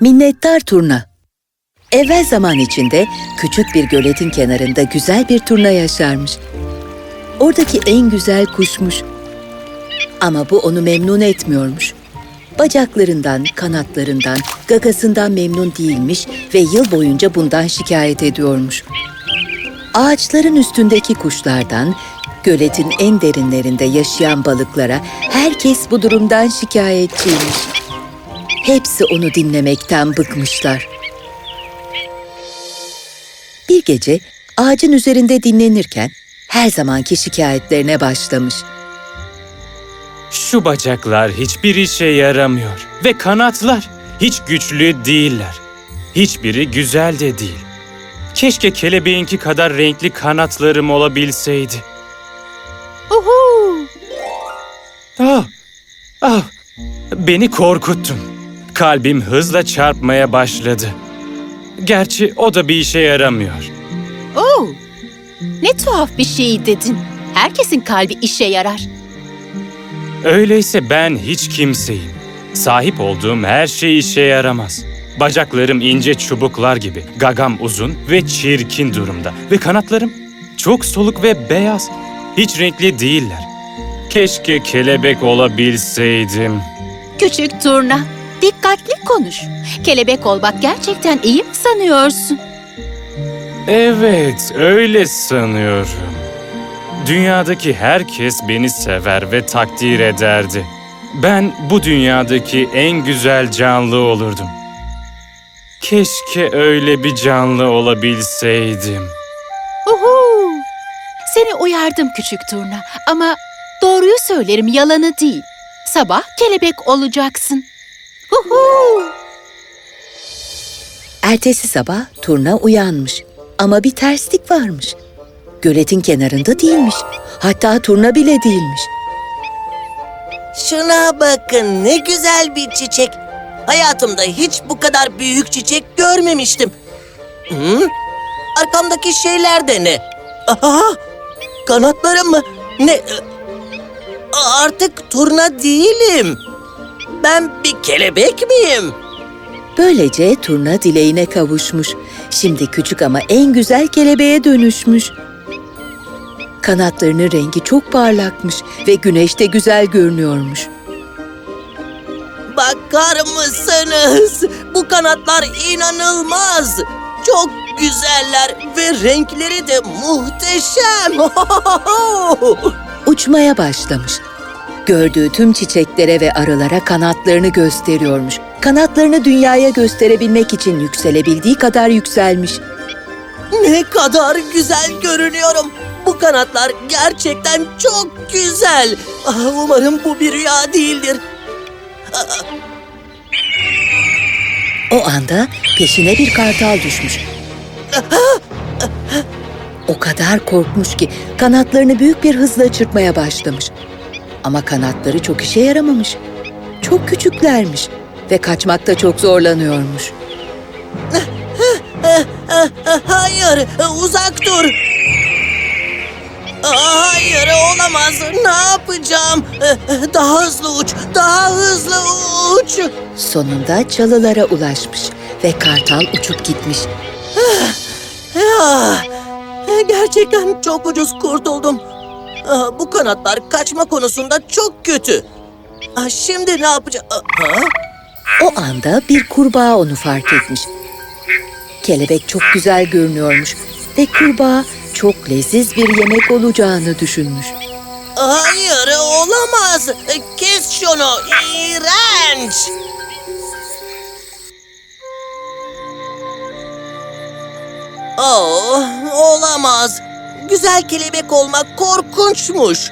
Minnettar turna. Evvel zaman içinde küçük bir göletin kenarında güzel bir turna yaşarmış. Oradaki en güzel kuşmuş. Ama bu onu memnun etmiyormuş. Bacaklarından, kanatlarından, gagasından memnun değilmiş ve yıl boyunca bundan şikayet ediyormuş. Ağaçların üstündeki kuşlardan, göletin en derinlerinde yaşayan balıklara herkes bu durumdan şikayetçiymiş. Hepsi onu dinlemekten bıkmışlar. Bir gece ağacın üzerinde dinlenirken her zamanki şikayetlerine başlamış. Şu bacaklar hiçbir işe yaramıyor ve kanatlar hiç güçlü değiller. Hiçbiri güzel de değil. Keşke kelebeğinki kadar renkli kanatlarım olabilseydi. Uhu! Ah, ah, beni korkuttun. Kalbim hızla çarpmaya başladı. Gerçi o da bir işe yaramıyor. Oo! Ne tuhaf bir şey dedin. Herkesin kalbi işe yarar. Öyleyse ben hiç kimseyim. Sahip olduğum her şey işe yaramaz. Bacaklarım ince çubuklar gibi, gagam uzun ve çirkin durumda ve kanatlarım çok soluk ve beyaz. Hiç renkli değiller. Keşke kelebek olabilseydim. Küçük turna, dikkatli konuş. Kelebek olmak gerçekten iyi mi sanıyorsun? Evet, öyle sanıyorum. Dünyadaki herkes beni sever ve takdir ederdi. Ben bu dünyadaki en güzel canlı olurdum. Keşke öyle bir canlı olabilseydim. Uhu! Seni uyardım küçük turna ama doğruyu söylerim yalanı değil. Sabah kelebek olacaksın. Uhu! Ertesi sabah turna uyanmış ama bir terslik varmış. Göletin kenarında değilmiş. Hatta turna bile değilmiş. Şuna bakın ne güzel bir çiçek. Hayatımda hiç bu kadar büyük çiçek görmemiştim. Hı? Arkamdaki şeyler de ne? Aha! Kanatlarım mı? Ne? Artık turna değilim. Ben bir kelebek miyim? Böylece turna dileğine kavuşmuş. Şimdi küçük ama en güzel kelebeğe dönüşmüş. Kanatlarının rengi çok parlakmış ve güneşte güzel görünüyormuş. Bakar mısınız? Bu kanatlar inanılmaz. Çok güzeller ve renkleri de muhteşem. Uçmaya başlamış. Gördüğü tüm çiçeklere ve arılara kanatlarını gösteriyormuş. Kanatlarını dünyaya gösterebilmek için yükselebildiği kadar yükselmiş. Ne kadar güzel görünüyorum. Bu kanatlar gerçekten çok güzel. Ah, Umarım bu bir rüya değildir. O anda peşine bir kartal düşmüş. O kadar korkmuş ki kanatlarını büyük bir hızla çırpmaya başlamış. Ama kanatları çok işe yaramamış. Çok küçüklermiş ve kaçmakta çok zorlanıyormuş. Ah, Hayır, uzak dur. Ah, Hayır, olamaz. Ne yapacağım? Daha hızlı uç, daha hızlı uç. Sonunda çalılara ulaşmış ve kartal uçup gitmiş. Ah, Gerçekten çok ucuz kurtuldum. Ah, Bu kanatlar kaçma konusunda çok kötü. Ah, Şimdi ne yapacağım? O anda bir kurbağa onu fark etmiş. Kelebek çok güzel görünüyormuş ve kurbağa çok leziz bir yemek olacağını düşünmüş. Hayır, olamaz. Kes şunu. İğrenç. Oh, olamaz. Güzel kelebek olmak korkunçmuş.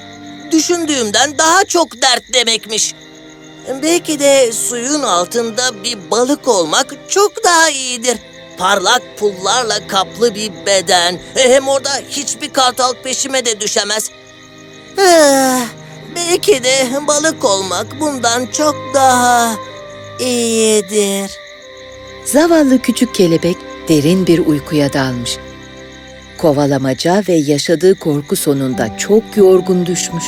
Düşündüğümden daha çok dert demekmiş. Belki de suyun altında bir balık olmak çok daha iyidir. Parlak pullarla kaplı bir beden. Hem orada hiçbir kartal peşime de düşemez. Ah, Belki de balık olmak bundan çok daha iyidir. Zavallı küçük kelebek derin bir uykuya dalmış. Kovalamaca ve yaşadığı korku sonunda çok yorgun düşmüş.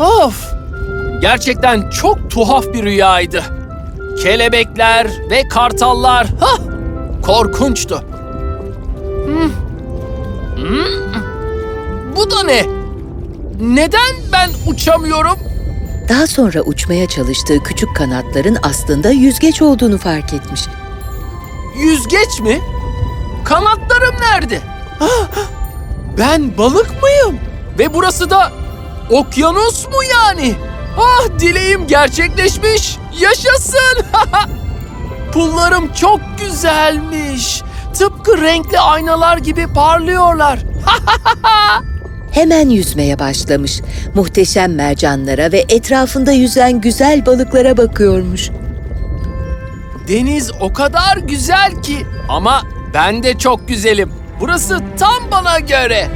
Of! Gerçekten çok tuhaf bir rüyaydı. Kelebekler ve kartallar. Hah! Korkunçtu. Hmm. Hmm. Bu da ne? Neden ben uçamıyorum? Daha sonra uçmaya çalıştığı küçük kanatların aslında yüzgeç olduğunu fark etmiş. Yüzgeç mi? Kanatlarım nerede? Ben balık mıyım? Ve burası da okyanus mu yani? Ah dileğim gerçekleşmiş. Yaşasın. Pullarım çok güzelmiş. Tıpkı renkli aynalar gibi parlıyorlar. Hemen yüzmeye başlamış. Muhteşem mercanlara ve etrafında yüzen güzel balıklara bakıyormuş. Deniz o kadar güzel ki ama ben de çok güzelim. Burası tam bana göre.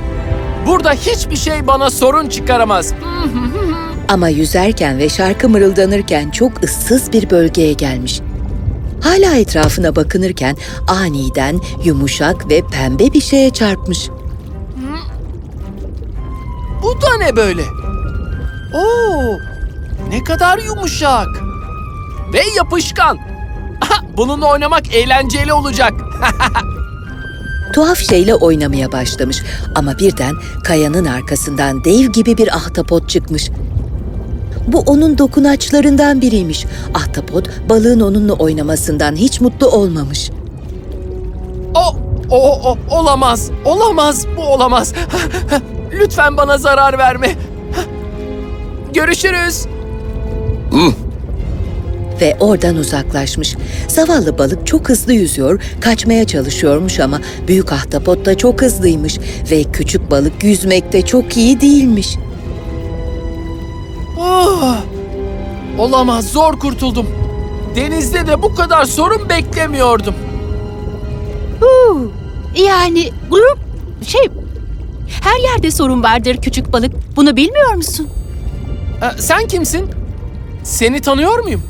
Burada hiçbir şey bana sorun çıkaramaz. Ama yüzerken ve şarkı mırıldanırken çok ıssız bir bölgeye gelmiş. Hala etrafına bakınırken aniden yumuşak ve pembe bir şeye çarpmış. Bu da ne böyle? Oo, ne kadar yumuşak. Ve yapışkan. Bununla oynamak eğlenceli olacak. Tuhaf şeyle oynamaya başlamış ama birden kayanın arkasından dev gibi bir ahtapot çıkmış. Bu onun dokunaçlarından biriymiş. Ahtapot balığın onunla oynamasından hiç mutlu olmamış. O, o, o, olamaz, olamaz, bu olamaz. Lütfen bana zarar verme. Görüşürüz. Ve oradan uzaklaşmış. Zavallı balık çok hızlı yüzüyor, kaçmaya çalışıyormuş ama büyük ahtapot da çok hızlıymış ve küçük balık yüzmekte çok iyi değilmiş. Ah, olamaz, zor kurtuldum. Denizde de bu kadar sorun beklemiyordum. Huu, yani grup şey her yerde sorun vardır küçük balık. Bunu bilmiyor musun? Ee, sen kimsin? Seni tanıyor muyum?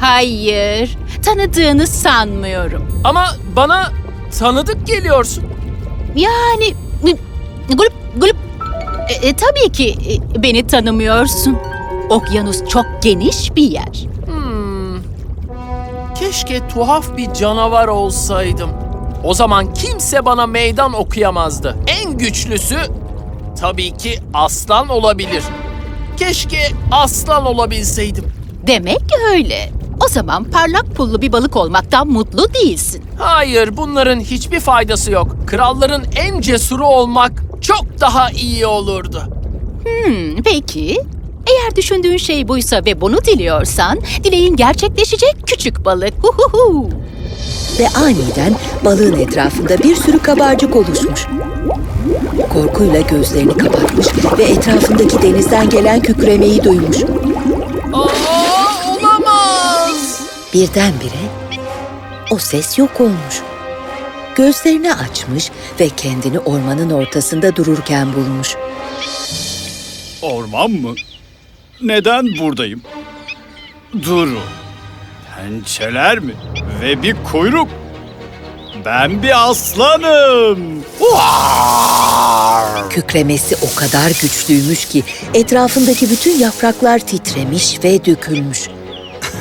Hayır, tanıdığını sanmıyorum. Ama bana tanıdık geliyorsun. Yani grup grup e, e, tabii ki e, beni tanımıyorsun. Okyanus çok geniş bir yer. Hmm. Keşke tuhaf bir canavar olsaydım. O zaman kimse bana meydan okuyamazdı. En güçlüsü tabii ki aslan olabilir. Keşke aslan olabilseydim. Demek öyle. O zaman parlak pullu bir balık olmaktan mutlu değilsin. Hayır, bunların hiçbir faydası yok. Kralların en cesuru olmak çok daha iyi olurdu. Hmm, peki. Eğer düşündüğün şey buysa ve bunu diliyorsan, dileğin gerçekleşecek küçük balık. Huhuhu. Ve aniden balığın etrafında bir sürü kabarcık oluşmuş. Korkuyla gözlerini kapatmış ve etrafındaki denizden gelen kükremeyi duymuş. Birdenbire o ses yok olmuş. Gözlerini açmış ve kendini ormanın ortasında dururken bulmuş. Orman mı? Neden buradayım? Duru. Pençeler mi? Ve bir kuyruk. Ben bir aslanım. Kükremesi o kadar güçlüymüş ki etrafındaki bütün yapraklar titremiş ve dökülmüş.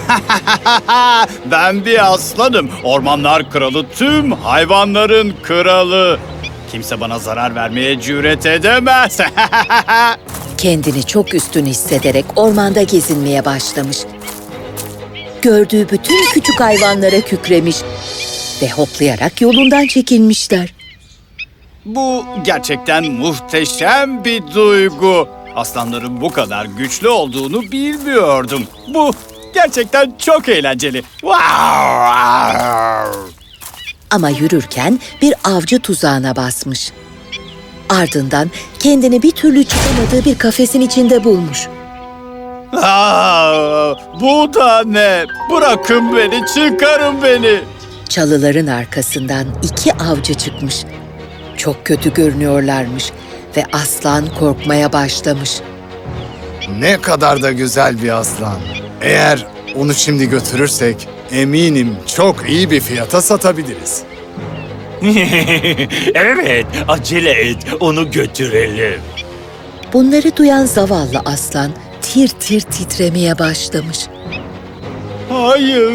ben bir aslanım. Ormanlar kralı, tüm hayvanların kralı. Kimse bana zarar vermeye cüret edemez. Kendini çok üstün hissederek ormanda gezinmeye başlamış. Gördüğü bütün küçük hayvanlara kükremiş ve hoplayarak yolundan çekilmişler. Bu gerçekten muhteşem bir duygu. Aslanların bu kadar güçlü olduğunu bilmiyordum. Bu gerçekten çok eğlenceli. Wow! Ama yürürken bir avcı tuzağına basmış. Ardından kendini bir türlü çıkamadığı bir kafesin içinde bulmuş. Aa, bu da ne? Bırakın beni, çıkarın beni. Çalıların arkasından iki avcı çıkmış. Çok kötü görünüyorlarmış ve aslan korkmaya başlamış. Ne kadar da güzel bir aslan. Eğer onu şimdi götürürsek eminim çok iyi bir fiyata satabiliriz. evet, acele et, onu götürelim. Bunları duyan zavallı aslan tir tir titremeye başlamış. Hayır,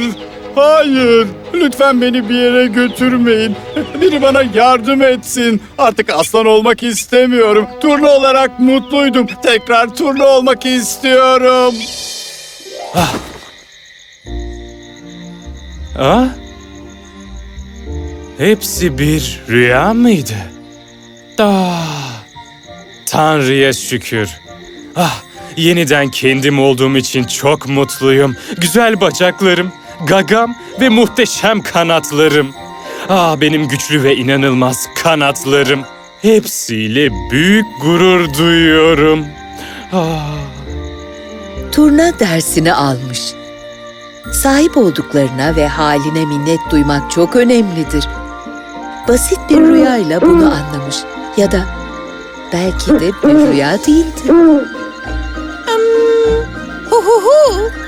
hayır. Lütfen beni bir yere götürmeyin. Biri bana yardım etsin. Artık aslan olmak istemiyorum. Turna olarak mutluydum. Tekrar turna olmak istiyorum. Ah? Hepsi bir rüya mıydı? Ah, Tanrı'ya şükür. Ah, yeniden kendim olduğum için çok mutluyum. Güzel bacaklarım, gagam ve muhteşem kanatlarım. Ah, benim güçlü ve inanılmaz kanatlarım. Hepsiyle büyük gurur duyuyorum. Ah. Turna dersini almış. Sahip olduklarına ve haline minnet duymak çok önemlidir. Basit bir rüyayla bunu anlamış. Ya da belki de bir rüya değildi. Hu hu hu.